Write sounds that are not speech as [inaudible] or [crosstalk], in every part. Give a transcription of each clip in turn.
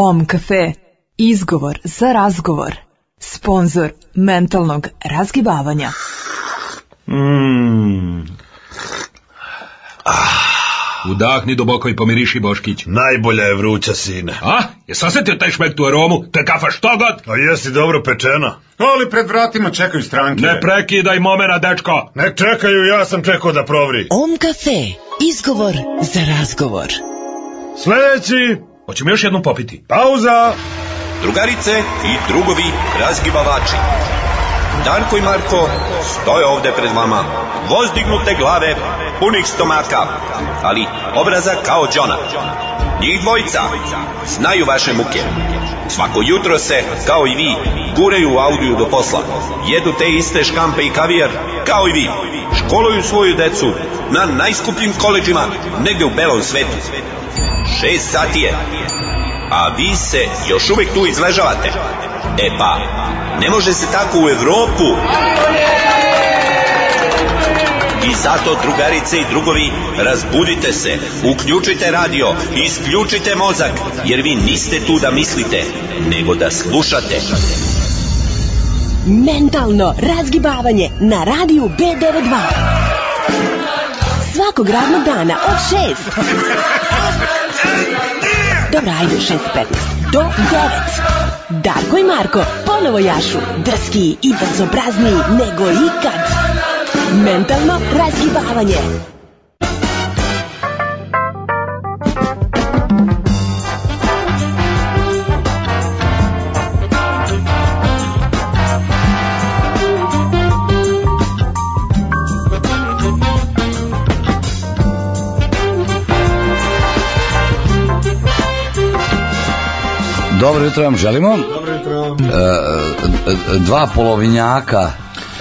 OM Cafe. Izgovor za razgovor. Sponzor mentalnog razgibavanja. Mm. Udahni duboko i pomiriši Boškić. Najbolja je vruća, sine. A? Je sasetio taj šmek tu aromu? To je kafa što god? A jesi dobro pečena? Ali pred vratima čekaju stranke. Ne prekidaj momena, dečko. Ne čekaju, ja sam čekao da provri. OM Cafe. Izgovor za razgovor. Sljedeći, Hoćemo još jednom popiti. pauza. Drugarice i drugovi razgibavači. Darko i Marko stoje ovde pred vama, voz dignute glave, punih stomaka, ali obraza kao Đona. Njih dvojica znaju vaše muke. Svako jutro se, kao i vi, guraju u audiju do posla. Jedu te iste škampe i kavijar, kao i vi. Školuju svoju decu na najskupljim koleđima, negde u belom svetu. Šest sati je, a vi se još uvek tu izležavate. E pa, ne može se tako u Evropu. I zato, drugarice i drugovi, razbudite se, uključite radio, isključite mozak, jer vi niste tu da mislite, nego da slušate. Mentalno razgibavanje na radiju B92. Svakog radnog dana od 6. Dobro, ajde, 6.15. Do 9. Darko i Marko ponovo jašu, drski i bezobrazniji nego ikad. Mentalno razgibavanje. Dobro jutro vam želimo. Dobro jutro. E, dva polovinjaka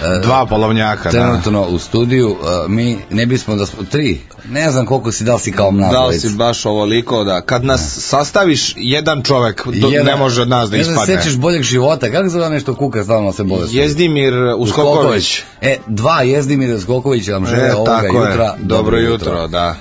e, Dva polovnjaka, da. trenutno u studiju. E, mi ne bismo da smo tri. Ne znam koliko si dal si kao mlad. Da dvojica. si baš ovoliko da kad nas sastaviš jedan čovek do, Jedan- ne može od nas da Ne znam, ispadne. sećaš boljeg života. Kako zove nešto kuka stalno se bolest? Jezdimir Uskoković. E, dva Jezdimir Uskoković vam žele E, ovoga tako jutra. je. Dobro jutro, da.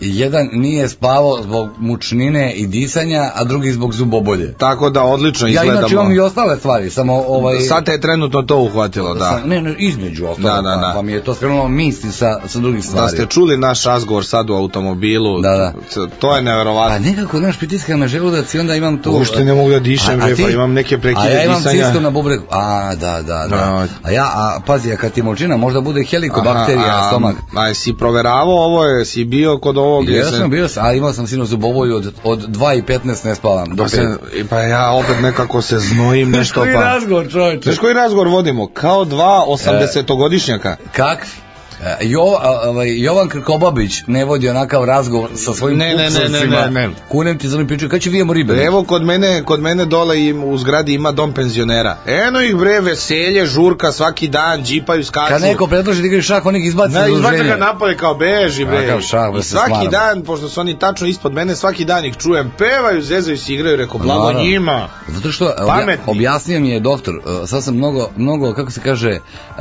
Jedan nije spavao zbog mučnine i disanja, a drugi zbog zubobolje. Tako da odlično Ja izgledamo. inače imam i ostale stvari, samo ovaj... Sad te je trenutno to uhvatilo, da. Sa- Ne, ne, između ostalo, Da, da, da. Pa, pa mi je to skrenulo misli sa, sa drugih stvari. Da ste čuli naš razgovor sad u automobilu, Da, da. to je Pa neverovatno. nekako, znaš, pritiska me želudac i onda imam tu... Uopšte ne mogu da dišem, bre, pa imam neke prekide A ja imam disanja. ciskom na bubreku. A, da, da, da. Da. A ja, a pazi, a kad ti močina, možda bude helikobakterija Aha, a, stomak. A jesi proveravao ovo, jesi bio kod ovog? Ja sam bio, a imao sam sino zubovolju od, od 2 i 15 ne spavam. Do Pa, se, pa ja opet nekako se znojim [laughs] nešto Koji pa... razgovor, čovječe. Znaš koji razgovor vodimo? Kao dva E. 80-godišnjaka. Kak? E, Jo, ovaj, Jovan Krkobabić ne vodi onakav razgovor sa svojim Ne, ne, ne, ne, ne, ne. Kunem ti za oni pričaju, kad će vijemo ribe? Evo kod mene, kod mene dole im u zgradi ima dom penzionera. Eno ih bre, veselje, žurka svaki dan, džipaju, skaču. Kad neko predloži da igraš šah, on ih izbaci Ne, iz izbače udruženja. ga napolje kao beži bre. Kakav šah, bre, I svaki smaram. dan, pošto su oni tačno ispod mene, svaki dan ih čujem, pevaju, zezaju se, igraju, reko, blago Naravno. njima. Zato što obja, Pametni. objasnio mi je doktor, uh, sad sam mnogo, mnogo, kako se kaže, uh,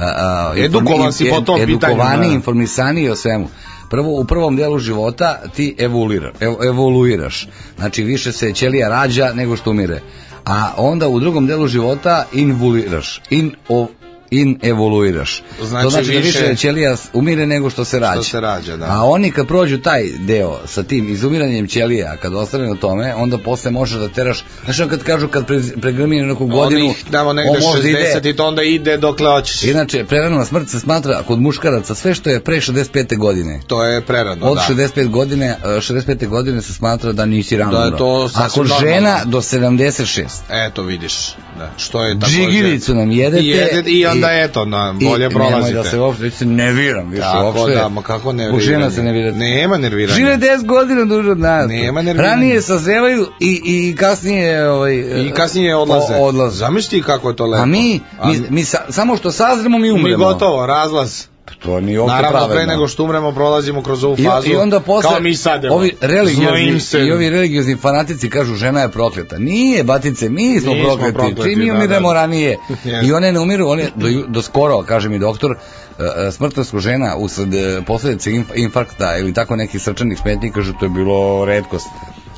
uh, Edukovan si po tom pitanju, edukovaniji, da. informisaniji o svemu. Prvo, u prvom delu života ti evoluira, ev, evoluiraš. Znači, više se ćelija rađa nego što umire. A onda u drugom delu života invuliraš. In, o, in evoluiraš. Znači, to znači da više- više ćelija umire nego što se rađa. se rađa, da. A oni kad prođu taj deo sa tim izumiranjem ćelija, kad ostane na tome, onda posle možeš da teraš, znaš ono kad kažu kad pre, pregrmi na neku godinu, Onih, damo negde on može da 60 ide. i to onda ide dokle hoćeš. Inače, prerana smrt se smatra kod muškaraca sve što je pre 65. godine. To je prerano, Od da. 65 godine, e, 65. godine se smatra da nisi rano Da je to A sasvim kod žena do 76. Eto vidiš, da. Što je takođe... Džigiricu nam jedete. Jedete, i onda eto, na, bolje i prolazite. Nemoj da se uopšte, već se nerviram više Tako uopšte. da, ma kako Zbog nerviranje? žena se nervirati. Nema nerviranja. Žive 10 godina duže od nas. Nema nerviranja. Ranije sazrevaju i, i kasnije... Ovaj, I kasnije odlaze. O, odlaze. Zamisli kako je to lepo. A mi, mi, mi sa, samo što sazremo mi umremo. mi gotovo, razlaz. To nije uopšte Naravno, pravedno. pre nego što umremo, prolazimo kroz ovu I, fazu. I onda posle Kao mi sad, evo. ovi religiozni se. i ovi religiozni fanatici kažu žena je prokleta. Nije batice, mi smo Mi smo prokleti. prokleti, Čim mi da, umiremo da. ranije. [laughs] Jeste. I one ne umiru, one do, do skoro, kaže mi doktor, e, e, smrtnost žena usled e, posledice inf- infarkta ili tako nekih srčanih smetnji, kažu to je bilo redkost.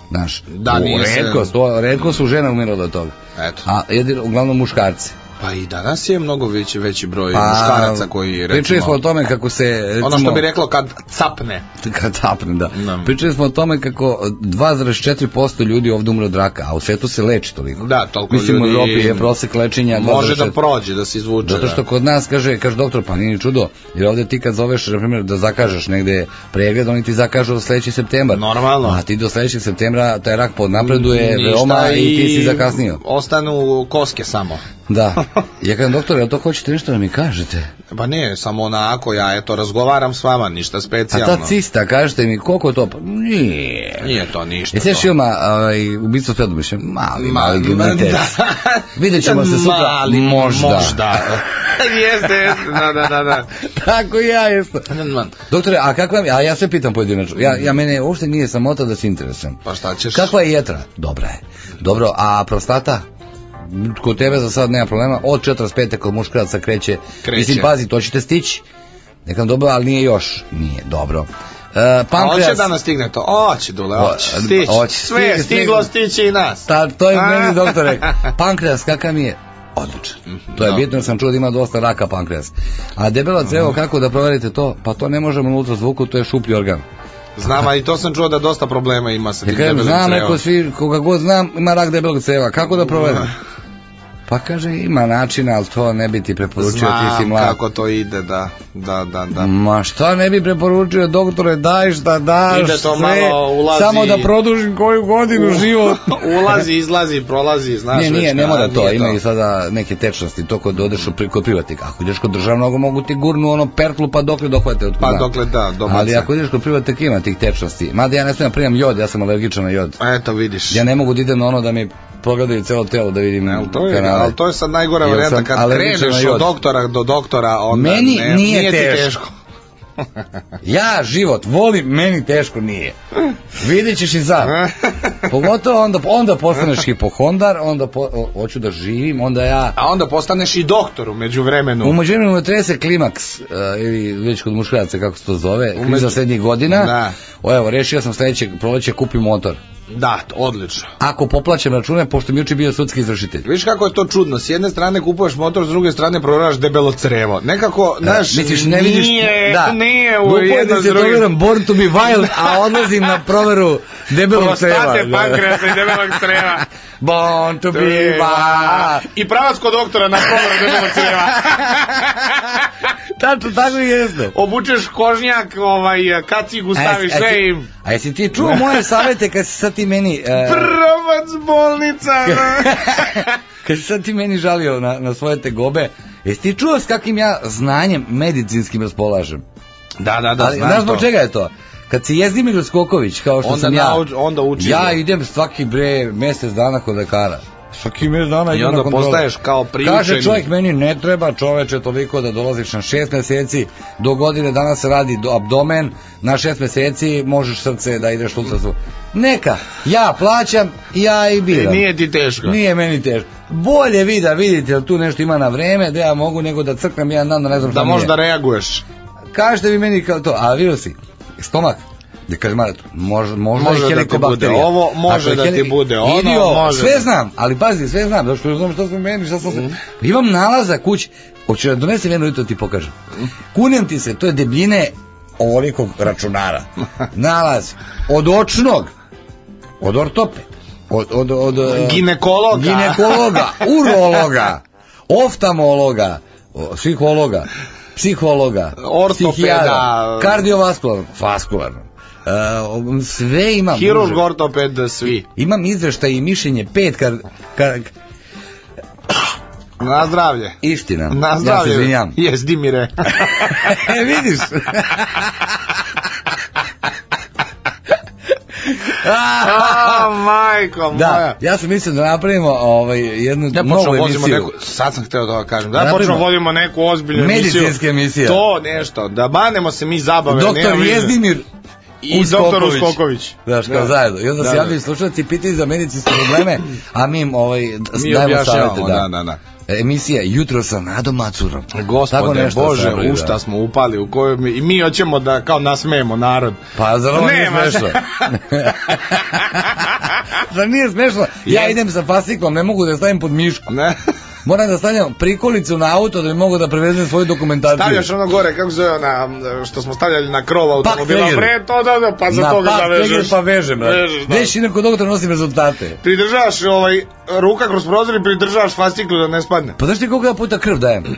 Znaš, Da, u- nije se- redko, to, redko su žene umirale od toga. Eto. A jedino, uglavnom muškarci. Pa i danas je mnogo veći, veći broj Pa, muškaraca koji Pričali smo o recimo... tome kako se, recimo, Ono što bi reklo kad capne. kad tapne, da. Da. Pričali smo o tome kako 2,4% ljudi ovdje umre od raka, a u svetu se leči toliko. Da, toliko Mislim, u ljudi Evropi je prosek lečenja Može da 2,4. prođe, da se izvuče. Zato što da. kod nas kaže, kaže doktor, pa nije ni čudo, jer ovdje ti kad zoveš, na primjer, da zakažeš negde pregled, oni ti zakažu do sledeći septembar. Normalno. A ti do sledećeg septembra taj rak podnapreduje veoma i ti si zakasnio. Ostanu koske samo. Da. Ja kažem, doktore, jel to hoćete nešto da mi kažete? Pa ne, samo onako, ja eto razgovaram s vama, ništa A specijalno. ta cista, kažete mi, koliko je to? Pa nije. Nije to ništa. Jesi još filma, ovaj, ubistvo s Predomišljem? Mali, Ma- mali ma- glumitec. da. [laughs] Vidjet ćemo se sutra. Mali, možda. Možda. [laughs] jeste, jeste, da, da, da. da. [laughs] Tako ja isto. Doktore, a kakva je, a ja sve pitam pojedinačno. Ja, ja mene uopšte nije samota da se interesujem. Pa šta ćeš? Kakva je jetra? Dobra je. Dobro, a prostata? Kod tebe za sad nema problema. Od 45. kod muškaraca kreće. Kreće. Mislim, pazi, to ćete stići. Nekam dobro, ali nije još. Nije, dobro. Hoće pankreas, da nas stigne to? Oće, Dule, oće. Stići. hoće, Sve, stigne, stiglo stići i nas. Ta, to je meni doktor rekao. [laughs] Pankreas, kakav mi je? Odličan. To je da. bitno, jer sam čuo da ima dosta raka pankreas. A debelo crevo, kako da proverite to? Pa to ne možemo na ultrazvuku, to je šuplji organ. Znam, a i to sam čuo da dosta problema ima sa tim debelim znam, crevom. neko svi, koga god znam, ima rak debelog creva. Kako da proverim? [laughs] Pa kaže, ima načina, ali to ne bi ti preporučio, ti si Znam mlad. kako to ide, da, da, da, da. Ma šta ne bi preporučio, doktore, daj šta daš, Ide to sve, malo, ulazi- samo da produžim koju godinu život. [laughs] Ulazi, izlazi, prolazi, znaš Ne, nije, već, ne da, mora to, nije ima i sada neke tečnosti, to kod odeš kod privatnika. Ako ideš kod državnog, mogu ti gurnu ono pertlu pa dokle dohvate od Pa dokle da, dobace. Ali ako ideš kod privatnika ima tih tečnosti. Mada ja ne smijem da primam jod, ja sam alergičan na jod. Eto, vidiš. Ja ne mogu da idem na ono da mi pogledaju celo telo da vidim Jel, to je, kanale. ali to je sad najgora varijanta kad kreneš od doktora do doktora, onda Meni ne, nije ti teško. teško. [laughs] Ja život volim, meni teško nije. Vidjet ćeš i sam. [laughs] Pogotovo onda, onda postaneš hipohondar, onda po, o- hoću da živim, onda ja... A onda postaneš i doktor umeđu vremenu. U međuvremenu me trese klimaks, uh, ili već kod muškaraca kako se to zove, kriza srednjih godina. Da. O, evo, rešio sam sledećeg proleće kupim motor. Da, odlično. Ako poplaćam račune, pošto mi juče bio sudski izvršitelj. Viš kako je to čudno, s jedne strane kupuješ motor, s druge strane proveraš debelo crevo. Nekako, znaš, Misliš, ne vidiš, nije, da. nije u jedno s drugim. proveram Born to be wild, a odlazim na proveru debelog creva. Prostate, pankreasa i debelog creva. [laughs] Born to be wild. I pravac kod doktora na proveru debelog creva. [laughs] Tačno, tako i jeste. Obučeš kožnjak, ovaj, kacigu staviš sve i... A jesi ti čuo moje savete kad si sad ti meni... e, [laughs] Pravac bolnica. [laughs] kad si sad ti meni žalio na, na svoje tegobe, jesi ti čuo s kakvim ja znanjem medicinskim raspolažem? da, da, da, Ali, znam znaš zbog to. čega je to? Kad si Jezdimir Skoković, kao što Onda sam ja, nauč- onda uči ja idem svaki bre mjesec dana kod lekara. Svaki mjesec dana I idem onda na kontrolu. postaješ kao priučeni. Kaže čovjek, meni ne treba čoveče toliko da dolaziš na šest mjeseci, do godine dana se radi do abdomen, na šest mjeseci možeš srce da ideš ultrazvuk. Neka, ja plaćam, ja i biram. Nije ti teško. Nije meni teško. Bolje vi da vidite jel tu nešto ima na vreme, da ja mogu nego da crknem jedan dan da ne znam šta Da mi je. možda reaguješ. Kažete vi meni kao to, a virusi, stomak, da kaže Marat, može, možda Može i da ti bude ovo, može da ti bude ono, Idi ovo, može sve da- znam, ali pazi, sve znam, zato što znam šta sam meni, šta sam se... Imam nalaza kući, hoću da donesem jedno jutro da ti pokažem. Kunem ti se, to je debljine ovolikog računara. [laughs] Nalaz od očnog, od ortope, od, od, od, e, Ginekologa. ginekologa, urologa, [laughs] oftalmologa, o, psihologa, psihologa, Ortopeda. psihijatra, kardiovaskularno, vaskularno. E, sve imam. Hirurg, druže. ortoped, svi. Imam izveštaj i mišljenje pet kar, kar, Na zdravlje. istina. Na Ja se zdravlje. izvinjam. Jes, Dimire. [laughs] e, vidiš. [laughs] [laughs] A, majko moja. da, ja sam mislio da napravimo ovaj, jednu Ja novu emisiju. neku, sad sam hteo da vam kažem, da, Da ja počnem napravimo vodimo neku ozbiljnu emisiju. Medicinska emisija. To nešto, da banemo se mi zabave. Doktor. Jezdimir I doktor Uskoković. Znaš, kao Da. zajedno. I onda Da, se da. javljaju slušalci i pitaju za medicinske probleme, a mi im ovaj, Mi dajemo savete. da, da, da. Emisija Jutro sa Nadom Macurom. Tako Gospode nešto Bože, u šta da. smo upali, u kojoj mi, i mi hoćemo da kao nasmejemo narod. Pa zar ovo nije smešno? [laughs] Zar nije smešno? Ja idem sa fasciklom, ne mogu da stavim pod mišku. Ne. Moram da stavljam prikolicu na auto da bi mogu da prevezem svoju dokumentaciju. Stavljaš ono gore, kako se zove ona, što smo stavljali na krov automobila. Bre, to da, da, pa za na toga da vežeš. pa vežem. brate. Da. Već idem kod doktora nosim rezultate. Pridržavaš ovaj, ruka kroz prozor i pridržavaš fasciklu da ne spadne. Pa znaš ti koliko ja puta krv dajem? [laughs]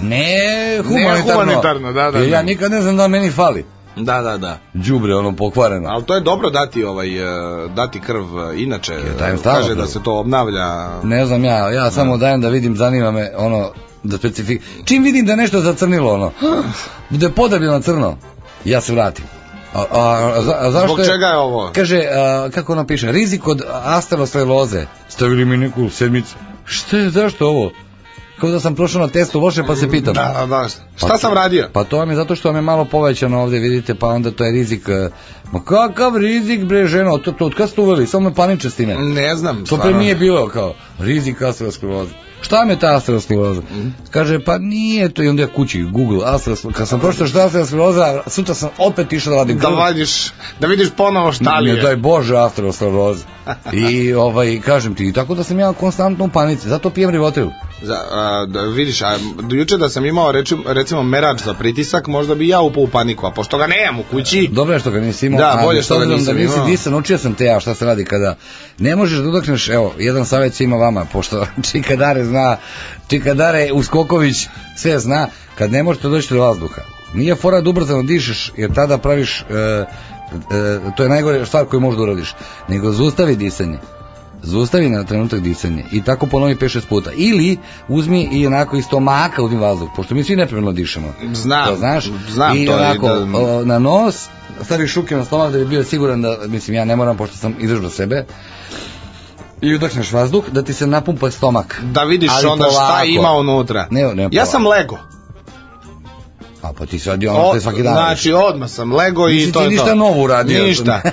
Ne humanitarno. humanitarno, da, da, Jer da. ja nikad ne znam da meni fali. Da, da, da. Đubre, ono pokvareno. Ali to je dobro dati ovaj e, dati krv e, inače dajem stalno kaže da se to obnavlja. Ne znam ja, ja samo dajem da vidim, zanima me ono da specifik. Čim vidim da je nešto zacrnilo ono, [gasps] da je podebljeno crno, ja se vratim. A, a, a, za- a zašto Zbog čega je ovo? Kaže, a, kako ono piše, rizik od asteroskleroze. Stavili mi neku sedmicu. Šta je, zašto ovo? Kao da sam prošao na testu loše pa se pitam. Da, da, da. Šta Pa sam radio? Pa to vam je zato što vam je malo povećano ovde, vidite, pa onda to je rizik. e, Ma kakav rizik, bre, ženo, to, to od kad ste uveli, samo me paniče s time. Ne znam. To pre nije bilo kao rizik asteroskleroze. Šta je ta asteroskleroza? Kaže, pa nije to i onda ja kući Google asteroskleroza. Kad sam pročitao šta je asteroskleroza, sutra sam opet išao da vadim Da vadiš, da vidiš ponovo šta li Ne je. daj Bože asteroskleroza. I ovaj, kažem ti, tako da sam ja konstantno u panici, zato pijem rivotril. Za, a, da vidiš, a, do juče da sam imao reči, recimo merač za pritisak, možda bi ja upao u paniku, a pošto ga nemam u kući, Dobro je što ga nisi imao, Da, bolje što ga obzirom nisam da nisi imao. disan, učio sam te ja šta se radi kada ne možeš da udokneš, evo, jedan savjet svima vama, pošto [laughs] Čikadare zna, Čikadare Uskoković sve zna, kad ne možete doći do vazduha. Nije fora da ubrzano dišeš, jer tada praviš, e, e, to je najgore stvar koju možeš da uradiš, nego zaustavi disanje. Zaustavi na trenutak disanje i tako ponovi 5-6 puta. Ili uzmi i onako iz stomaka uzmi vazduh, pošto mi svi nepravilno dišemo. Znam, To znaš? znam I to i onako, da- na nos, staviš ruke na stomak da bi bio siguran da, mislim, ja ne moram, pošto sam izdržao sebe, i udahneš vazduh, da ti se napumpa stomak. da vidiš Ali onda šta polako. ima unutra. Ne, ne, ja sam lego. A pa ti sad ono što je svaki dan. znači, odmah sam lego i Nisi to ti je ništa to. novo uradio. Ništa. [laughs]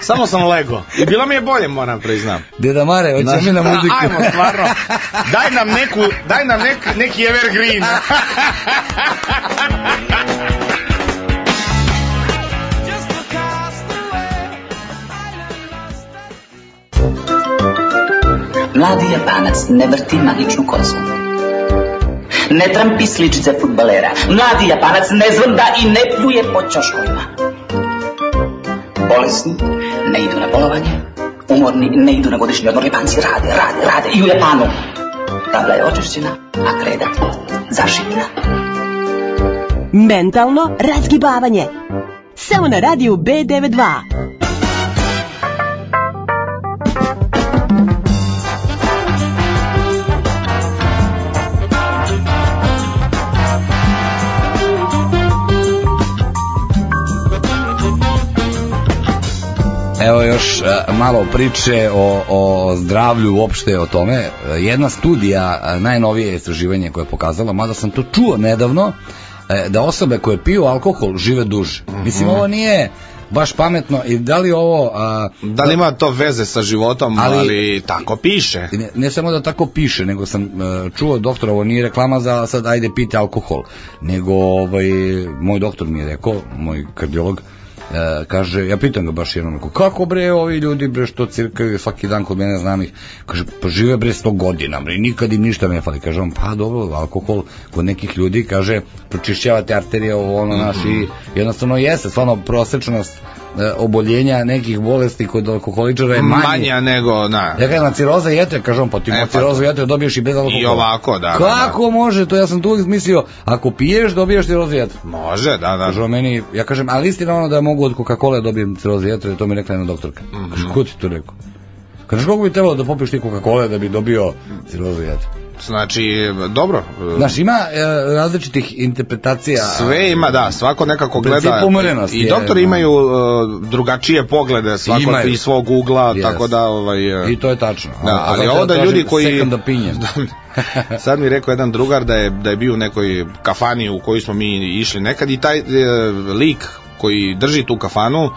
Samo sam lego. I bilo mi je bolje, moram priznam. Deda Mare, hoćemo mi na muziku. Ajmo, stvarno. Daj nam neku, daj nam nek, neki evergreen. [laughs] Mladi Japanac ne vrti magičnu kozu. Ne trampi sličice futbalera. Mladi Japanac ne zvonda i ne pljuje po ćoškovima. Bolesni ne idu na bolovanje. Umorni ne idu na godišnji odmor. Japanci rade, rade, rade. I u Japanu. Tabla je očišćena, a kreda zašivljena. Mentalno razgibavanje. Samo na radiju B92. Evo još e, malo priče o, o zdravlju uopšte o tome. E, Jedna studija, e, najnovije istraživanje koje je pokazalo, mada sam to čuo nedavno, da osobe koje piju alkohol žive duže. Mislim, ovo nije baš pametno i da li ovo... A, Da li ima to veze sa životom, ali, Ali- tako piše. ne, ne samo da tako piše, nego sam e, čuo doktor, ovo nije reklama za sad ajde pite alkohol, nego ovaj, moj doktor mi je rekao, moj kardiolog, e, kaže, ja pitam ga baš jednom, kako bre ovi ljudi bre što cirkaju svaki dan kod mene znam ih, kaže, pa žive bre 100 godina bre, nikad im ništa ne fali, kaže on, pa dobro, alkohol kod nekih ljudi, kaže, pročišćavate arterije, ovo ono naš i jednostavno jeste, stvarno prosečnost oboljenja nekih bolesti kod alkoholičara je manje. Manja nego, na. Ja kažem, na ciroza jetre, kažem, pa ti E, pa cirozu jetre dobiješ i bez alkohola. I ovako, da, da, Kako može, to ja sam tu uvijek mislio, ako piješ, dobiješ cirozu jetre. Može, da, da. Kaže on meni, ja kažem, ali istina ono da mogu od Coca-Cola da dobijem cirozu jetre, to mi rekla jedna doktorka. Mhm. Kaže, ko ti to rekao? Kaže, koliko bi trebalo da popiješ ti Coca-Cola da bi dobio cirozu jetre? Znači, dobro. Znaš, ima e, različitih interpretacija. Sve ima, da, svako nekako gleda. I je, doktori da. imaju uh, drugačije poglede, svako Imaju. iz svog ugla, Yes. tako da, ovaj... uh, I to je tačno. Da, ali zato ovo da ljudi koji... Second opinion. [laughs] [laughs] Sad mi je rekao jedan drugar da je, da je bio u nekoj kafani u kojoj smo mi išli nekad i taj e, lik koji drži tu kafanu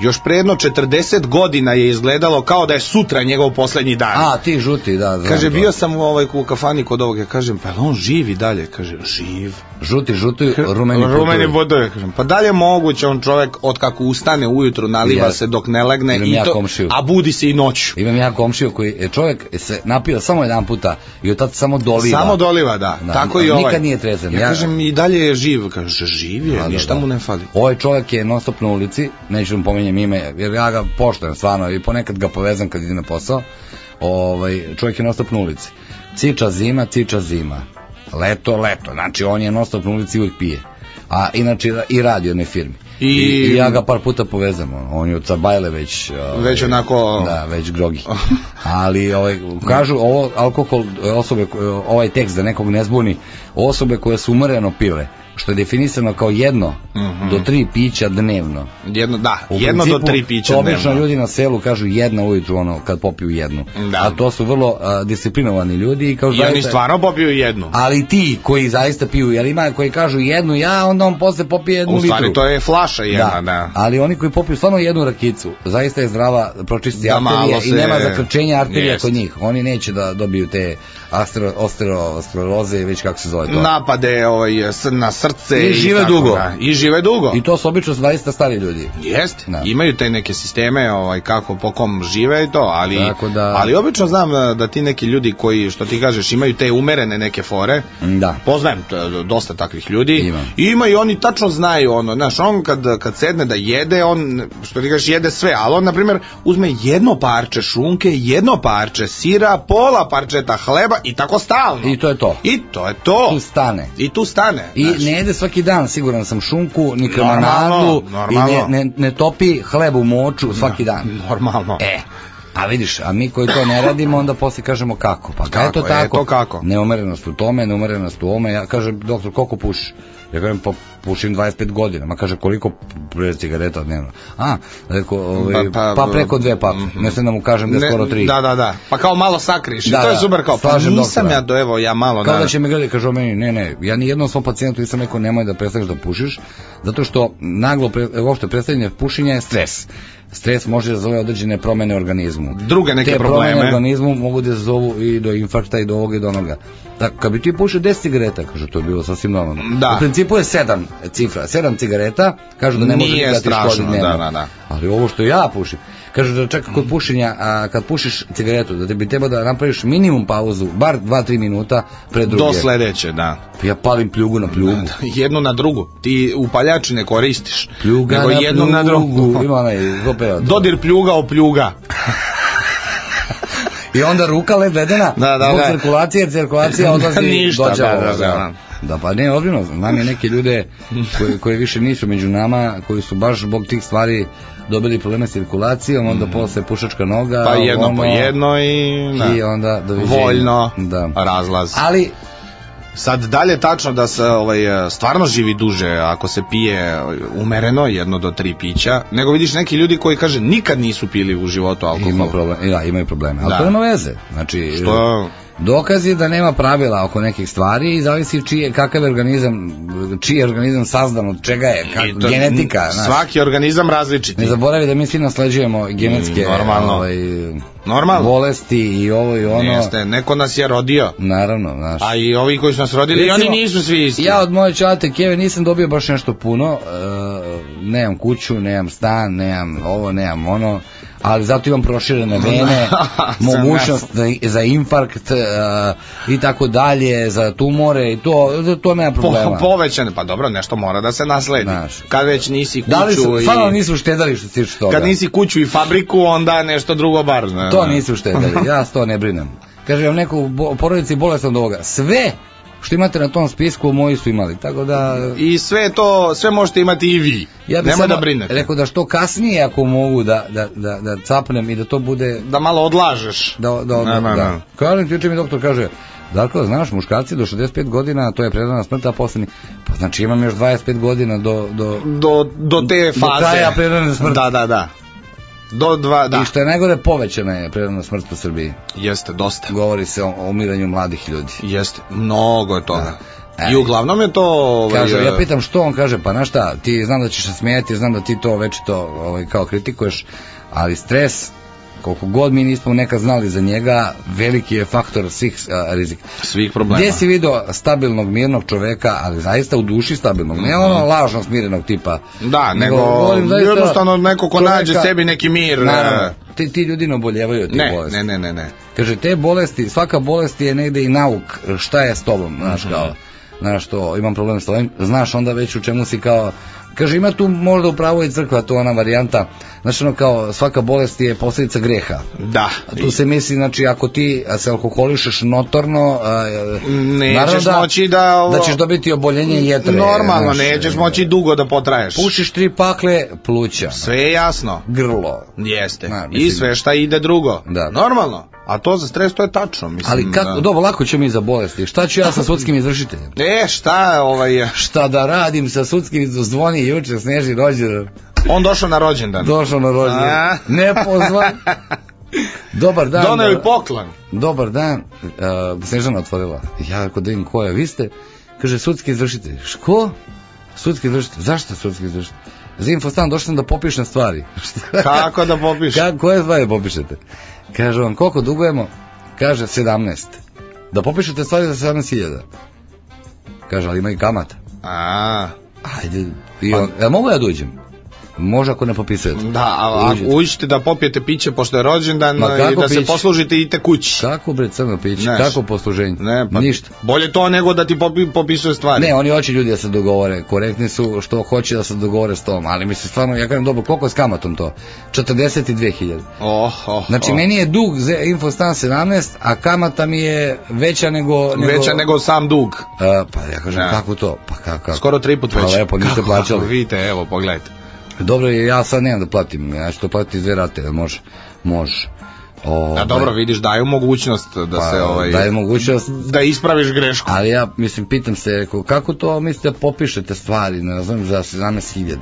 još pre jedno 40 godina je izgledalo kao da je sutra njegov poslednji dan. A, ti žuti, da. znam Kaže, to. bio sam u, ovaj, u kafani kod ovog, ja kažem, pa on živi dalje? Kaže, živ. Žuti, žuti, rumeni Rumeni putovi. bodovi, kažem. Pa dalje je moguće, on čovek od kako ustane ujutru, naliva Ja. se dok ne legne, i ja to, komšiju. a budi se i noću. Imam ja komšiju koji je čovjek se napio samo jedan puta i od tad samo doliva. Samo doliva, da. Da, Tako i nikad ovaj. nije trezan. Ja, Ja- kažem, i dalje je živ. Kaže, živ je, Da, da, ništa da. mu ne fali. Ovaj čovjek je non stop na ulici, neću mu pomenjem ime, jer ja ga poštujem stvarno i ponekad ga povezam kad idem na posao. Ovaj, čovjek je non stop na ulici. Ciča zima, ciča zima. Leto, leto. Znači on je non stop na ulici uvijek pije. A inače i radi jednoj firmi. I, I- I ja ga par puta povezam, on, on je od Cabajle već... ovaj, Već onako- Da, već grogi. [laughs] Ali ovaj, kažu ovo alkohol, osobe, ovaj tekst da nekog ne zbuni, osobe koje su umreno pile, što je definisano kao jedno do tri pića dnevno. Jedno, da, U jedno do principu, tri pića to Obično dnevno. ljudi na selu kažu jedna ujutru ono kad popiju jednu. Da. A to su vrlo a, disciplinovani ljudi i kao I oni stvarno popiju jednu. Ali ti koji zaista piju, jer ima koji kažu jednu ja, onda on posle popije jednu U stvari, litru. to je flaša jedna, da. Ali oni koji popiju stvarno jednu rakicu, zaista je zdrava, pročisti Da arterije i se- nema zakrčenja arterija Jest. kod njih. Oni neće da dobiju te astero, osteroskleroze, već kako se zove to. Napade ovaj, na srce. I žive tako, dugo. Da. I žive dugo. I to su obično zaista stari ljudi. Jeste, Da. imaju te neke sisteme ovaj, kako po kom žive i to, ali, Tako da- ali obično znam da, da ti neki ljudi koji, što ti kažeš, imaju te umerene neke fore, Da. poznajem t- dosta takvih ljudi, Imam. i ima i oni tačno znaju ono, znaš, on kad, kad sedne da jede, on, što ti kažeš, jede sve, ali on, na primjer, uzme jedno parče šunke, jedno parče sira, pola parčeta hleba i tako stalno. I to je to. I to je to. Tu stane. I tu stane. I znaš. ne jede svaki dan, siguran sam, šunku, ni Normalno, kremanadu, i normalno. ne, ne, ne topi hleb u moču svaki dan. Normalno. E, a vidiš, a mi koji to ne radimo, onda posle kažemo kako. Pa kako, eto tako. eto kako. Neumerenost u tome, neumerenost u ome. Ja kažem, doktor, koliko pušiš? Ja kažem, pa pušim 25 godina. Ma kaže, koliko pre cigareta dnevno? A, reko, ovaj, Pa- pa, pa- preko dve pape. Ne znam da mu kažem da je Ne, skoro tri. Da, da, da. Pa kao malo sakriš. Da, I to je da. super kao. Pa nisam doktora. ja do evo ja malo. Kao da, da će me gledati, kaže o meni, ne, ne, ja ni jednom svom pacijentu nisam rekao nemoj da prestaneš da pušiš, zato što naglo, pre, uopšte predstavljanje pušenja je stres. Stres može da zove određene promene u organizmu. Druge neke Te promene probleme. u organizmu mogu da zovu i do infarkta i do ovoga i do onoga. Dakle, kad bi ti pušio 10 cigareta, kaže, to je bilo sasvim normalno. Da. U principu je 7 cifra, 7 cigareta, kažu da ne može Nije da ti strašno, škodi dnevno. da, da, da. Ali ovo što ja pušim, kaže da čak kod pušenja, a, kad pušiš cigaretu, da ti bi trebao da napraviš minimum pauzu, bar 2-3 minuta pre druge. Do sledeće, da. Ja palim pljugu na pljugu. Jednu na drugu. Ti upaljači ne koristiš. Pljuga nego na jednu pljugu. na drugu. Ima onaj. Dodir pljuga o pljuga. [laughs] I onda ruka ledena. Da, da, zbog da. cirkulacije, cirkulacija [laughs] odlazi Ništa, dođe da, ovo, da, da. Da, pa ne, ozbiljno, znam je neke ljude [laughs] koji, koji više nisu među nama, koji su baš zbog tih stvari dobili probleme s cirkulacijom, onda posle pušačka noga, Pa jedno ono, po jedno i... Da. i onda doviđenja. Voljno. Da. Razlaz. Ali, Sad dalje tačno da se ovaj stvarno živi duže ako se pije umereno jedno do tri pića, nego vidiš neki ljudi koji kaže nikad nisu pili u životu alkohol. ima problem, da, imaju probleme, ali Da. to nema veze. Znači, Što Dokaz je da nema pravila oko nekih stvari i zavisi čije, kakav je organizam, čiji je organizam sazdan, od čega je, kak, I to- genetika. znaš. Svaki organizam različit. Ne zaboravi da mi svi nasleđujemo genetske Mm, normalno. ovaj, Normalno. bolesti i ovo i ono. Jeste, neko nas je rodio. Naravno, znaš. A i ovi koji su nas rodili, i Recimo, oni nisu svi isti. Ja od moje čate Keve nisam dobio baš nešto puno, e, nemam kuću, nemam stan, nemam ovo, nemam ono, ali zato imam proširene vene, [laughs] mogućnost za, infarkt e, i tako dalje, za tumore i to, to nema problema. po, povećane, pa dobro, nešto mora da se nasledi. Znaš. Kad već nisi kuću da li su, i... stvarno nisu štedali što tiče toga? Kad nisi kuću i fabriku, onda nešto drugo bar. Ne, To nisu štedali, ja s to ne brinem. Kaže vam neko u porodici bolestan od ovoga. Sve što imate na tom spisku moji su imali, tako da... I sve to, sve možete imati i vi. Ja bih da brinete. rekao da što kasnije ako mogu da, da, da, da capnem i da to bude... Da malo odlažeš. Da, da, da, da. Kažem ti juče mi doktor kaže, Darko, znaš, muškarci do 65 godina, to je predana smrt, a poslednji, pa znači imam još 25 godina do, do, Do, do te do faze. kraja prerane smrti. Da, da, da. Do dva, da. I što je najgore, povećana je prerana smrt u Srbiji. Jeste, dosta. Govori se o, o umiranju mladih ljudi. Jeste, mnogo je toga. I uglavnom je to... Ovaj, Kaže, e, ja pitam što on kaže, pa na šta, ti znam da ćeš se smijeti, znam da ti to već to ovaj, kao kritikuješ, ali stres, koliko god mi nismo nekad znali za njega, veliki je faktor svih a, rizika. Svih problema. Gdje si video stabilnog, mirnog čoveka, ali zaista u duši stabilnog, ne ono lažno smirenog tipa. Da, nego, zaista jednostavno neko ko čoveka- nađe sebi neki mir. Naravno, e, ti, ti ljudi ne oboljevaju od tih Ne, bolesti. ne, ne, ne, ne. Kaže, te bolesti, svaka bolest je negde i nauk, šta je s tobom, znaš, Mhm. kao, znaš, to, imam problem s ovim, znaš onda već u čemu si kao, kaže, ima tu možda upravo i crkva, to ona varijanta, znaš, ono kao, svaka bolest je posljedica greha. Da. A tu se misli, znači, ako ti se alkoholišeš notorno, Nećeš da, moći da... ovo- da ćeš dobiti oboljenje jetre. Normalno, znaš, nećeš e, moći dugo da potraješ. Pušiš tri pakle, pluća, Sve je jasno. grlo. Jeste. Na, I mislim- sve šta ide drugo. Da. Normalno. A to za stres, to je tačno. Mislim, Ali kako, da. dobro, lako ćemo mi za bolesti. Šta ću ja sa [laughs] sudskim izvršiteljem? E, šta ovaj... [laughs] šta da radim sa sudskim zvoni juče sneži rođendan On došao na rođendan. došao na rođendan ne pozvan [laughs] dobar dan Doneo i da- poklon. dobar dan uh, Snežana otvorila ja ako da im ko je vi ste kaže sudski izvršitelj ško sudski izvršitelj zašto sudski izvršitelj za infostan došao sam da popišem stvari Kako da popiš? Ka, koje stvari popišete kaže on koliko dugujemo? Kaže 17 da popišete stvari za 17.000 kaže ali ima i kamata. A, Ajde, i on, ja mogu ja da uđem? Može ako ne popisujete. da, a, Uđite. uđite da popijete piće pošto je rođendan Ma i da se piće? poslužite i idite kući. Kako bre crno piće? Znaš. Kako posluženje? Ne, pa Ništa. Bolje to nego da ti popi, popisuje stvari. Ne, oni hoće ljudi da se dogovore, korektni su što hoće da se dogovore s tom, ali mislim stvarno, ja kažem dobro, koliko je s kamatom to? 42.000. Oh, oh, Znači, oh. meni je dug za Infostan 17, a kamata mi je veća nego... nego Veća nego sam dug. A, pa ja kažem, Da. kako to? Pa kako? kako? Skoro tri put Pa veća. lepo, niste plaćali. Vidite, evo, pogledajte. Dobro, ja sad nemam da platim, ja ću to platiti dve rate, jel može? Može. O, A dobro, vidiš, daju mogućnost da pa, se ovaj daje mogućnost da ispraviš grešku. Ali ja, mislim, pitam se, rekao, kako to mislite da popišete stvari, ne znam, za 17.000?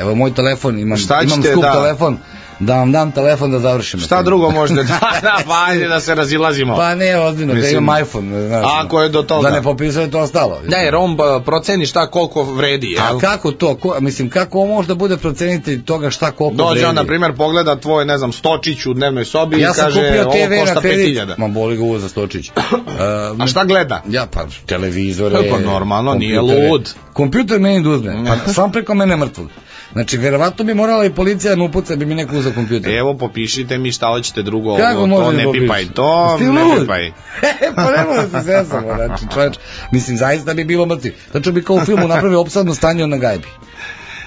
Evo, moj telefon, imam, Šta imam skup da- telefon, da vam dam telefon da završimo. Šta drugo možete da, [laughs] da, pa ajde da se razilazimo. Pa ne, ozbiljno, da imam iPhone, znaš. ako je do toga. Da ne popisuje to ostalo. Ne, jer on proceni šta koliko vredi, jel? A kako to, ko, mislim, kako on može da bude procenitelj toga šta koliko Dođe vredi? on, na primjer, pogleda tvoj, ne znam, stočić u dnevnoj sobi ja i kaže, ovo košta na kredit. 5000. Ma boli ga uvo za stočić. [coughs] Uh, A šta gleda? Ja, pa televizore. Pa normalno, nije lud. Kompjuter meni da uzme, pa sam preko mene mrtvog. Znači, verovatno bi morala i policija da me upuca, bi mi neko uzeo kompjuter. Evo, popišite mi šta hoćete drugo, Kako ovo, to da ne popišeš? pipaj, to Jesi ti ne lud? pipaj. [laughs] pa ne može se sesamo, znači, čovječ, mislim, zaista bi bilo mrtvi. Znači, bi kao u filmu napravio opsadno stanje na gajbi.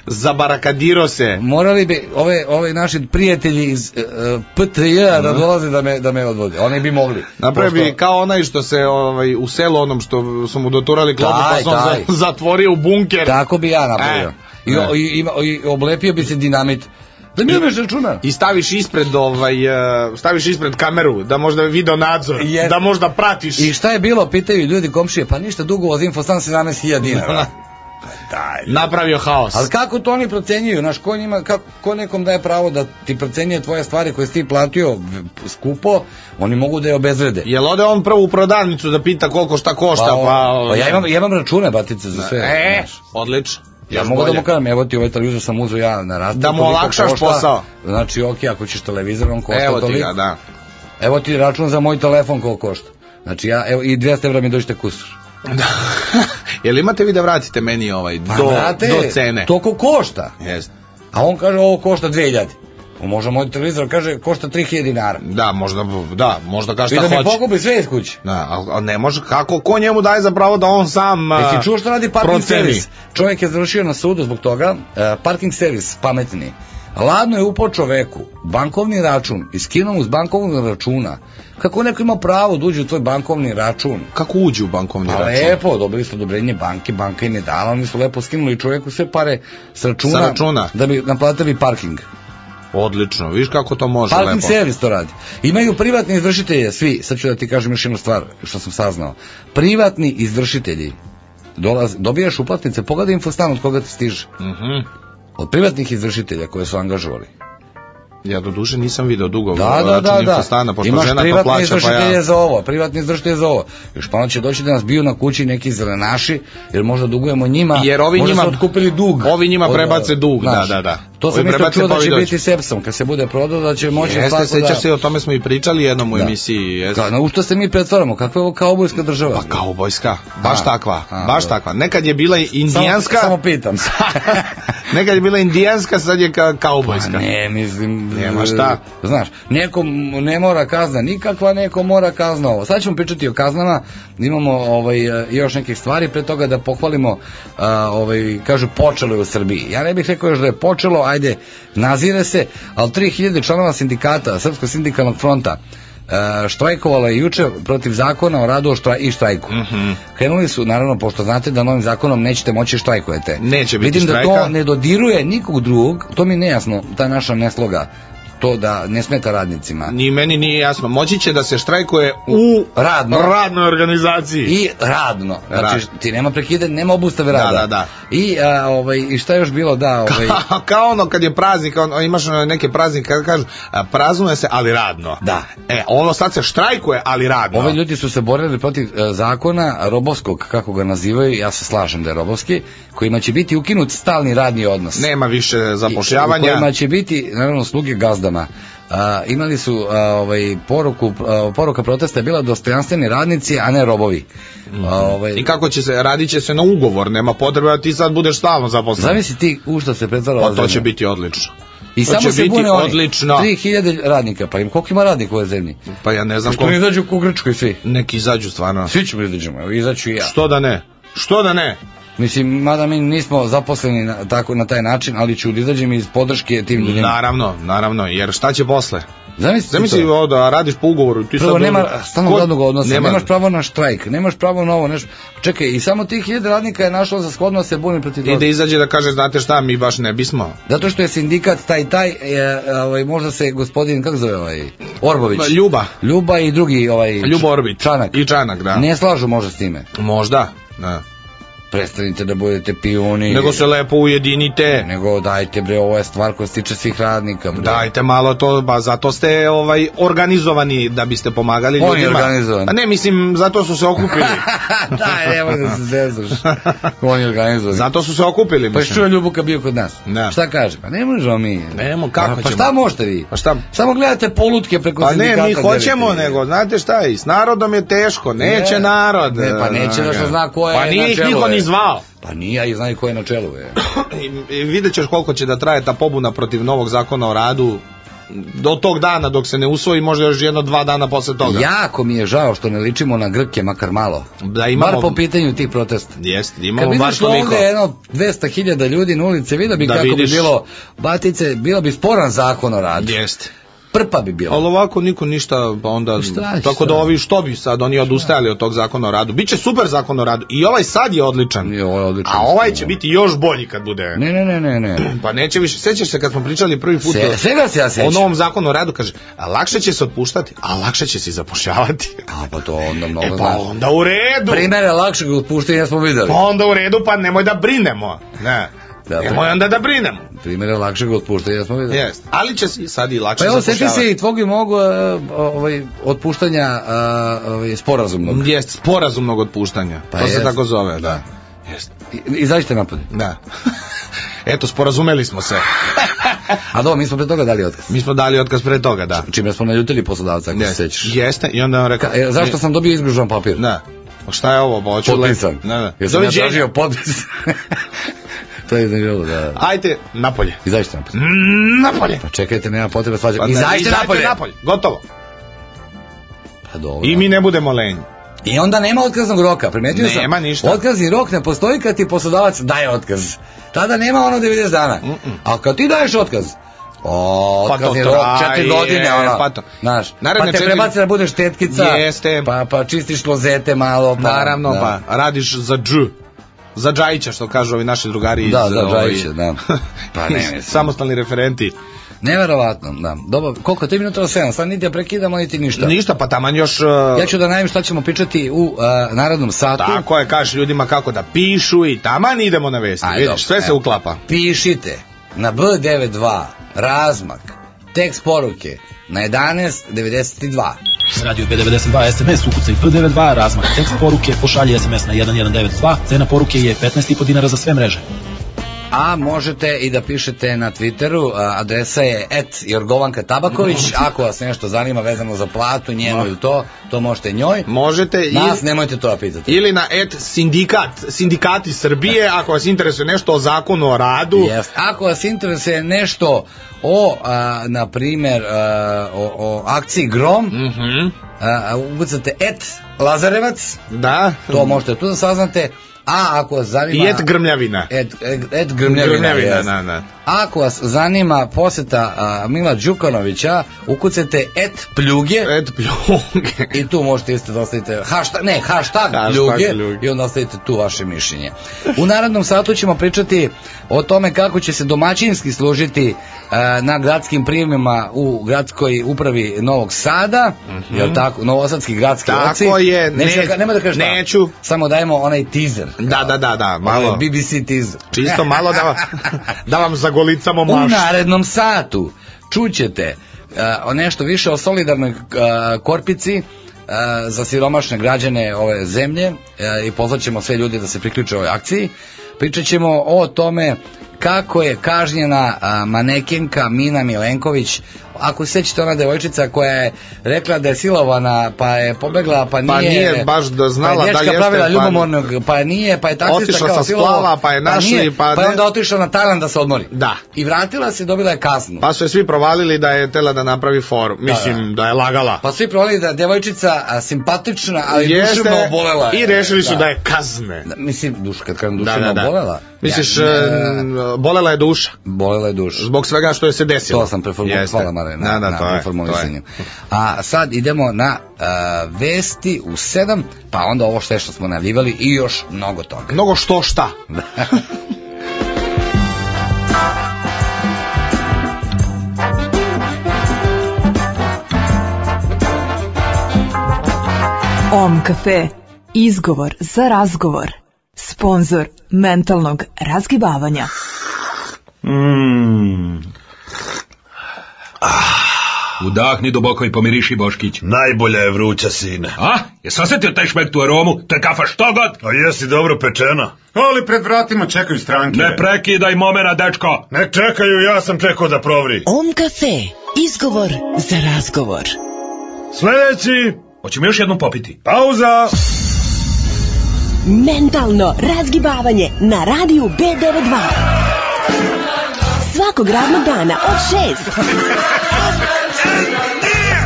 Zabarakadiro se. Morali bi ove, ove naši prijatelji iz uh, PTJ da dolaze da me, da me odvode. Oni bi mogli. Napravi Pošto- kao onaj što se ovaj, u selu onom što su mu doturali klopu pa se za- zatvorio u bunker. Tako bi ja napravio. E, I, e. i, ima- i oblepio bi se dinamit. Da mi umeš računa. I staviš ispred ovaj uh, staviš ispred kameru da možda video nadzor, Jest. da možda pratiš. I šta je bilo, pitaju ljudi komšije, pa ništa dugo za infostan 17.000 dinara. [laughs] napravio haos. Ali kako to oni procenjuju? Znaš, ko, njima, kako, ko nekom daje pravo da ti procenjuje tvoje stvari koje si ti platio skupo, oni mogu da je obezvrede. Jel ode on prvo u prodavnicu da pita koliko šta košta, pa... Pa, pa ja, imam, ja imam račune, batice, za sve. E, odlično. Ja mogu da bolje. mu kažem, evo ti ovaj televizor sam uzeo ja na rastu. Da mu olakšaš košta. posao. Znači, ok, ako ćeš televizor, on košta Evo ti toliko. ga, da. Evo ti račun za moj telefon koliko košta. Znači, ja, evo, i 200 evra mi dođete kusur. [laughs] Jel imate vi da vratite meni ovaj Pa, do, brate, do cene? Toliko košta. Jeste. A on kaže, ovo košta 2000. On može moj televizor, kaže, košta 3000 dinara. Da, možda, da, možda kaže I šta da mi hoće. pokupi sve iz kuće. Da, al ne može, kako, ko njemu daje za pravo da on sam... a, Jesi čuo što radi parking proceni? servis? Čovjek je završio na sudu zbog toga, e, parking servis, pametni. Ladno je upao čoveku bankovni račun i skinuo mu s bankovnog računa. Kako neko ima pravo da uđe u tvoj bankovni račun? Kako uđe u bankovni Pa račun? lepo, dobili su odobrenje banke, banka im je dala, oni su lepo skinuli čovjeku sve pare s računa, Sa računa. da bi naplatili parking. Odlično, viš kako to može Parking lepo. servis to radi. Imaju privatni izvršitelji, svi, sad ću da ti kažem još jednu stvar, što sam saznao. Privatni izvršitelji, dolaz, dobijaš uplatnice, pogledaj infostan od koga ti stiže. Mhm. Od privatnih izvršitelja koje su angažovali. Ja do duše nisam video dugo Da, da, da, račun da. infostana, pošto Imaš žena to plaća, pa izvršitelje ja... za ovo, privatni izvršitelje za ovo. Još pa će doći da nas biju na kući neki zelenaši, jer možda dugujemo njima, Jer ovi možda njima- su otkupili dug. ovi njima Od, prebace dug, znaš, da, da, da. To sam isto čuo da će biti sepsom, kad se bude prodao da će moći Jeste, svako da... se, o tome smo i pričali jednom u Da. emisiji. Jeste. Ka, na u što se mi pretvaramo, kakva je ovo kaubojska država? Pa kaubojska, baš A, takva, a, baš dobro. takva. Nekad je bila indijanska, Samo, samo pitam. [laughs] nekad je bila indijanska, sad je ka, kaubojska. Pa ne, mislim... Nema šta. Znaš, nekom ne mora kazna nikakva, neko mora kazna ovo. Sad ćemo pričati o kaznama, imamo ovaj, e, još nekih stvari, pre toga da pohvalimo, a, ovaj, kažu, počelo je u Srbiji. Ja ne bih rekao još da je počelo, ajde, nazire se, ali 3000 članova sindikata, Srpskog sindikalnog fronta, e, štrajkovala je juče protiv zakona o radu o štra, i štrajku. Mhm. Krenuli su, naravno, pošto znate da novim zakonom nećete moći štrajkujete. Neće biti Vidim da štrajka. to ne dodiruje nikog drugog, to mi je nejasno, ta naša nesloga, to da ne smeta radnicima. Ni meni nije jasno. Moći će da se štrajkuje u Radno. radnoj organizaciji. I radno. Znači, Rad. ti nema prekidanja, nema obustave rada. da, da. I, a, ovaj, I šta je još bilo, da, [laughs] ovaj, Kao ono kad je praznik, on, imaš ono neke praznike kad kažu a, praznuje se ali radno. Da. E, ovo sad se štrajkuje ali radno. Ovi ljudi su se borili protiv e, zakona robovskog, kako ga nazivaju, ja se slažem da je robovski, kojima će biti ukinut stalni radni odnos. Nema više I- U zapošljavanja. kojima će biti, naravno, sluge gazdama. A, imali su ovaj, poruku, poruka protesta je bila dostojanstveni radnici, a ne robovi. A, ovaj. I kako će se, radit će se na ugovor, nema potrebe da ti sad budeš stalno zaposlen. Zamisli ti u što se pretvarala Pa to će biti odlično. I to samo se biti bune oni. odlično. 3000 radnika, pa im koliko ima radnika u ovoj zemlji? Pa ja ne znam Što koliko. izađu u Grčkoj svi? Neki izađu stvarno. Svi ćemo izađemo, evo izaću i ja. Što da ne? Što da ne? Mislim, mada mi nismo zaposleni na, tako, na taj način, ali ću da izađem iz podrške tim ljudima. Naravno, naravno, jer šta će posle? Zamisli, Zamisli to. da radiš po ugovoru, ti Prvo, sad... nema stalnog radnog odnosa, nema- nemaš pravo na štrajk, nemaš pravo na ovo, neš... Čekaj, i samo tih hiljada radnika je našlo za shodno da se buni protiv I toga. da izađe da kaže, znate šta, mi baš ne bismo. Zato što je sindikat taj taj, e, ovaj, možda se gospodin, kako zove ovaj, Orbović. Ljuba. Ljuba i drugi ovaj Ljubo Orbić. Čanak. I Čanak, da. Ne slažu možda s time. Možda, da. Prestanite da budete pioni. Nego se lepo ujedinite. nego dajte bre, ovo je stvar koja se tiče svih radnika. Bre. Dajte malo to, ba zato ste ovaj organizovani da biste pomagali On je ljudima. organizovan. A ne, mislim, zato su se okupili. [laughs] Daj, nemoj da se zezaš. On je organizovan. zato su se okupili, Pa mislim. što je Ljubuka bio kod nas? Da. Šta kaže? Pa ne možemo mi. Nemo, kako pa, pa ćemo? šta možete vi? Pa šta? Samo gledate polutke preko Pa ne, sindikata. mi gde hoćemo, vidite. nego, znate šta, i s narodom je teško, neće Ne. narod. Ne, pa neće da se zna ko je Pa nije na čelu, niko je. Zvao. Pa nije, a i znaju ko je na čelu. Je. [coughs] I, i vidjet ćeš koliko će da traje ta pobuna protiv novog zakona o radu do tog dana dok se ne usvoji, možda još jedno dva dana posle toga. Jako mi je žao što ne ličimo na Grke, makar malo. Da imamo... Bar po pitanju tih protesta. Jeste, Kad imamo bar izašlo toliko. ovde jedno 200.000 ljudi na ulice, vidio bi Da kako vidiš. bi bilo, batice, bilo bi sporan zakon o radu. Jeste. Prpa bi bilo. Ali ovako niko ništa, pa onda, Šta će tako da ovi što bi sad, oni odustajali od tog zakona o radu. Biće super zakon o radu i ovaj sad je odličan, ovo je odlično. a ovaj će biti još bolji kad bude. Ne, ne, ne, ne, ne. Pa neće više, sećaš se kad smo pričali prvi put Se, o- svega se ja o sećam. novom zakonu o radu, kaže, a lakše će se otpuštati, a lakše će se i zapošljavati. A pa to onda mnogo E pa znači. onda u redu. Primere lakšeg otpuštenja smo videli. Pa onda u redu, pa nemoj da brinemo. Ne. Da, nemoj onda da brinemo. Primere lakšeg otpuštenja smo videli. Jeste. Ali će se sad i lakše Pa evo, seti se i tvog i mog uh, ovaj, otpuštanja uh, ovaj, sporazumnog. Jeste, sporazumnog otpuštanja. Pa to se jest. tako zove, da. Jeste. I- Izađite napad. Da. [laughs] Eto, sporazumeli smo se. [laughs] A dobro, mi smo pre toga dali otkaz. Mi smo dali otkaz pre toga, da. Čime smo naljutili poslodavca, ako se Jeste. sećaš. Jeste, i onda on rekao... Ka- e, zašto sam dobio izgružan papir? Da. Pa šta je ovo? Pa hoću Potpisan. Da, da. Jer sam ja tražio potpis. [laughs] to je iznežilo, da. Ajde, napolje. Izađite napad. Mm, Napolje. Pa čekajte, nema potrebe svađati. Pa Izađite napolje. napolje. Gotovo. Pa dobro. I mi ne budemo lenji. I onda nema otkaznog roka, primetio sam. Nema ništa. Otkazni rok ne postoji kad ti poslodavac daje otkaz. Tada nema ono 90 dana. A kad ti daješ otkaz, o, Pa to rok, četiri godine, ono, pa to- znaš, Naredne pa te četiri- prebaci da budeš tetkica, Jeste. pa, pa čistiš klozete malo, pa, Naravno, da. pa radiš za dž. Za Džajića, što kažu ovi naši drugari iz... Da, ovaj, Džajića, da. [laughs] Pa ne, mislim. Samostalni referenti. Neverovatno, da. Dobro, koliko, 3 minuta do 7, sad niti ja prekidamo, niti ništa. Ništa, pa taman još... uh, Ja ću da najavim šta ćemo pričati u uh, narodnom satu. Tako je, kažeš ljudima kako da pišu i taman idemo na vesti. Ajde, Vidiš, dobro, sve se evo. uklapa. Pišite na B92 razmak tekst poruke na 11.92. Radio B92 SMS ukucaj P92 razmak tekst poruke pošalji SMS na 1192 cena poruke je 15,5 dinara za sve mreže A možete i da pišete na Twitteru, adresa je et Jorgovanka Tabaković, ako vas nešto zanima vezano za platu, njenu ili to, to možete njoj. Možete i... Nas nemojte to pitate. Ili na et sindikat, sindikati Srbije, ako vas interesuje nešto o zakonu o radu. Yes. Ako vas interesuje nešto o, a, na primer, a, o, o akciji Grom, Mm -hmm. a, ukucate et Lazarevac, Da. to možete tu da saznate, a ako vas zanima... I et grmljavina. Et, et, et grmljavina, Grmljavina, da, da. Ako vas zanima poseta a, Mila Đukanovića, ukucate et pljuge Et pljuge. [laughs] i tu možete isto da ostavite hashtag, ne, hashtag, Hashtag pljuge, pljuge. i onda ostavite tu vaše mišljenje. U narodnom satu ćemo pričati o tome kako će se domaćinski služiti a, na gradskim prijemima u gradskoj upravi Novog Sada, mm jel tako, Novosadski gradski Tako oci. je, Neću, ne- da, nema da kažeš neću. Samo dajemo onaj teaser. Da, da, da, da, Malo. malo. BBC teaser. Čisto malo da, [laughs] da vam zagolicamo U maš. narednom satu čućete uh, nešto više o solidarnoj uh, korpici uh, za siromašne građane ove zemlje uh, i pozvaćemo sve ljudi da se priključe ovoj akciji. Pričat ćemo o tome kako je kažnjena manekenka Mina Milenković ako se sećate ona devojčica koja je rekla da je silovana pa je pobegla pa nije Pa nije baš da znala pa je da jeste, pravila pa- ljubomornog pa nije pa je taksista Otišla kao sa silovao, splava, pa je našli, nije, pa pa je onda otišla na Tajland da se odmori Da. i vratila se i dobila je kaznu Pa su je svi provalili da je tela da napravi forum. Mislim da, je lagala. Pa svi provali da je devojčica a, simpatična, ali Jeste, duševno obolela. je. I rešili su da, je kazne. Da, mislim, duš, kad kažem Da, duševno da, da. obolela. Misliš, ja, ne, bolela je duša. bolela je duša. Zbog svega što je se desilo. To sam preformulisao, Jeste. hvala Mare na, Da, da, na je, je. informulisanju. A sad idemo na a, vesti u sedam, pa onda ovo sve što smo najavljivali i još mnogo toga. Mnogo što šta. [laughs] Om kafe. Izgovor za razgovor. Sponzor mentalnog razgibavanja. Udahni duboko i pomiriši Boškić. Najbolja je vruća sine. A? Je sasetio taj šmek tu aromu? To je kafa što god? A jesi dobro pečena? Ali pred vratima čekaju stranke. Ne prekidaj momena, dečko. Nek čekaju, ja sam čekao da provri. Om kafe. Izgovor za razgovor. Sljedeći, Hoćemo još jednom popiti. pauza. Mentalno razgibavanje na radiju B92. Svakog radnog dana od 6.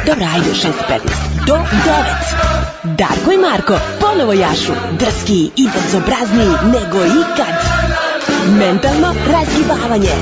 Dobra, ajde, 6.15. Do 9. Darko i Marko ponovo jašu. Drski i bezobrazniji nego ikad. Mentalno razgibavanje.